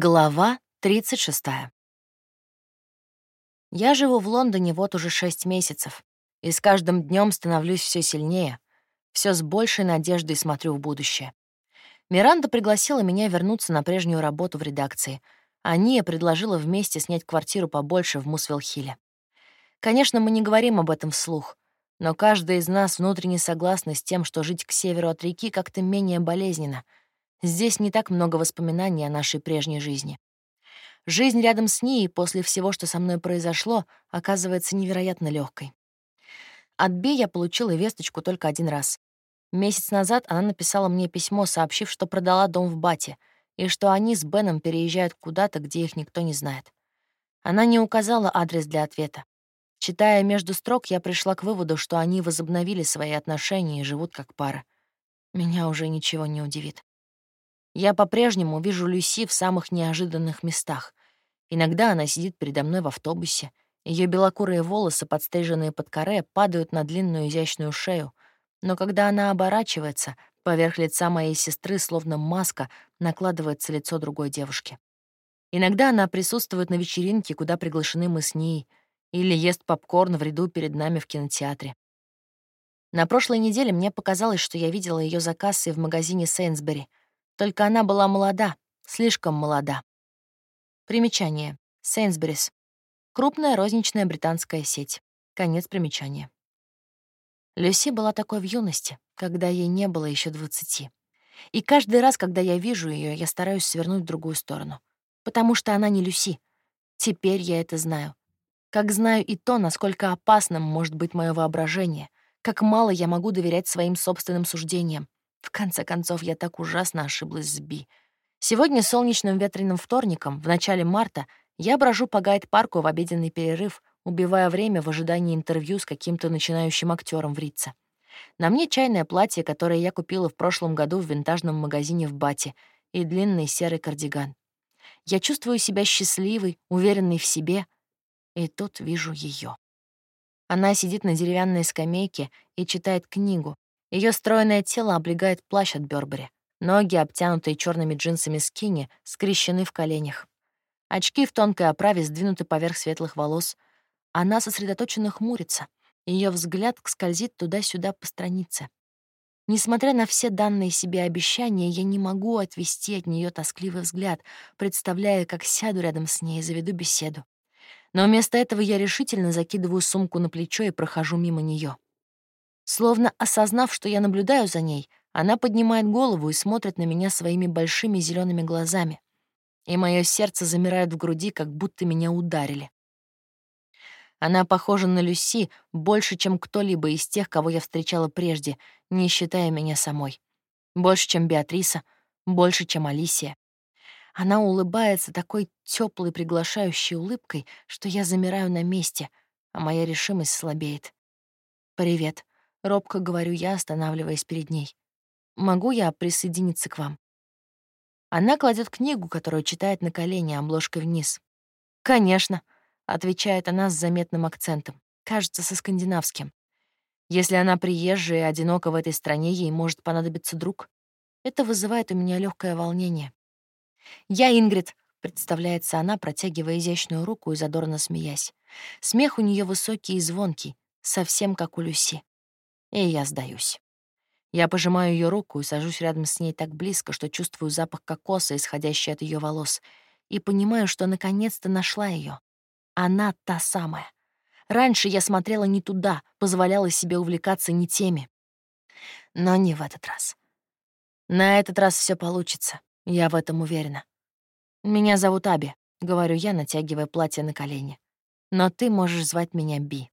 Глава 36. Я живу в Лондоне вот уже шесть месяцев, и с каждым днем становлюсь все сильнее, все с большей надеждой смотрю в будущее. Миранда пригласила меня вернуться на прежнюю работу в редакции, а Ния предложила вместе снять квартиру побольше в Мусвилл-Хилле. Конечно, мы не говорим об этом вслух, но каждая из нас внутренне согласна с тем, что жить к северу от реки как-то менее болезненно — Здесь не так много воспоминаний о нашей прежней жизни. Жизнь рядом с ней после всего, что со мной произошло, оказывается невероятно легкой. От Би я получила весточку только один раз. Месяц назад она написала мне письмо, сообщив, что продала дом в Бате, и что они с Беном переезжают куда-то, где их никто не знает. Она не указала адрес для ответа. Читая между строк, я пришла к выводу, что они возобновили свои отношения и живут как пара. Меня уже ничего не удивит. Я по-прежнему вижу Люси в самых неожиданных местах. Иногда она сидит передо мной в автобусе. Ее белокурые волосы, подстриженные под коре, падают на длинную изящную шею. Но когда она оборачивается, поверх лица моей сестры, словно маска, накладывается лицо другой девушки. Иногда она присутствует на вечеринке, куда приглашены мы с ней, или ест попкорн в ряду перед нами в кинотеатре. На прошлой неделе мне показалось, что я видела ее за кассой в магазине Сейнсбери — только она была молода, слишком молода. Примечание. Сейнсберис. Крупная розничная британская сеть. Конец примечания. Люси была такой в юности, когда ей не было еще двадцати. И каждый раз, когда я вижу ее, я стараюсь свернуть в другую сторону. Потому что она не Люси. Теперь я это знаю. Как знаю и то, насколько опасным может быть мое воображение, как мало я могу доверять своим собственным суждениям, в конце концов, я так ужасно ошиблась с Би. Сегодня солнечным ветреным вторником, в начале марта, я брожу по гайд-парку в обеденный перерыв, убивая время в ожидании интервью с каким-то начинающим актером в Рице. На мне чайное платье, которое я купила в прошлом году в винтажном магазине в Бате, и длинный серый кардиган. Я чувствую себя счастливой, уверенной в себе, и тут вижу ее. Она сидит на деревянной скамейке и читает книгу, ее стройное тело облегает плащ от Бёрбери. Ноги, обтянутые черными джинсами скини, скрещены в коленях. Очки в тонкой оправе сдвинуты поверх светлых волос. Она сосредоточенно хмурится. Ее взгляд скользит туда-сюда по странице. Несмотря на все данные себе обещания, я не могу отвести от нее тоскливый взгляд, представляя, как сяду рядом с ней и заведу беседу. Но вместо этого я решительно закидываю сумку на плечо и прохожу мимо нее. Словно осознав, что я наблюдаю за ней, она поднимает голову и смотрит на меня своими большими зелеными глазами. И мое сердце замирает в груди, как будто меня ударили. Она похожа на Люси больше, чем кто-либо из тех, кого я встречала прежде, не считая меня самой. Больше, чем Беатриса, больше, чем Алисия. Она улыбается такой теплой, приглашающей улыбкой, что я замираю на месте, а моя решимость слабеет. «Привет», — робко говорю я, останавливаясь перед ней. «Могу я присоединиться к вам?» Она кладет книгу, которую читает на колени, обложкой вниз. «Конечно», — отвечает она с заметным акцентом, кажется, со скандинавским. Если она приезжая и одинока в этой стране, ей может понадобиться друг. Это вызывает у меня легкое волнение. «Я Ингрид», — представляется она, протягивая изящную руку и задорно смеясь. Смех у нее высокий и звонкий, совсем как у Люси. И я сдаюсь. Я пожимаю ее руку и сажусь рядом с ней так близко, что чувствую запах кокоса, исходящий от ее волос, и понимаю, что наконец-то нашла ее. Она та самая. Раньше я смотрела не туда, позволяла себе увлекаться не теми. Но не в этот раз. На этот раз все получится, я в этом уверена. «Меня зовут Аби», — говорю я, натягивая платье на колени. «Но ты можешь звать меня Би».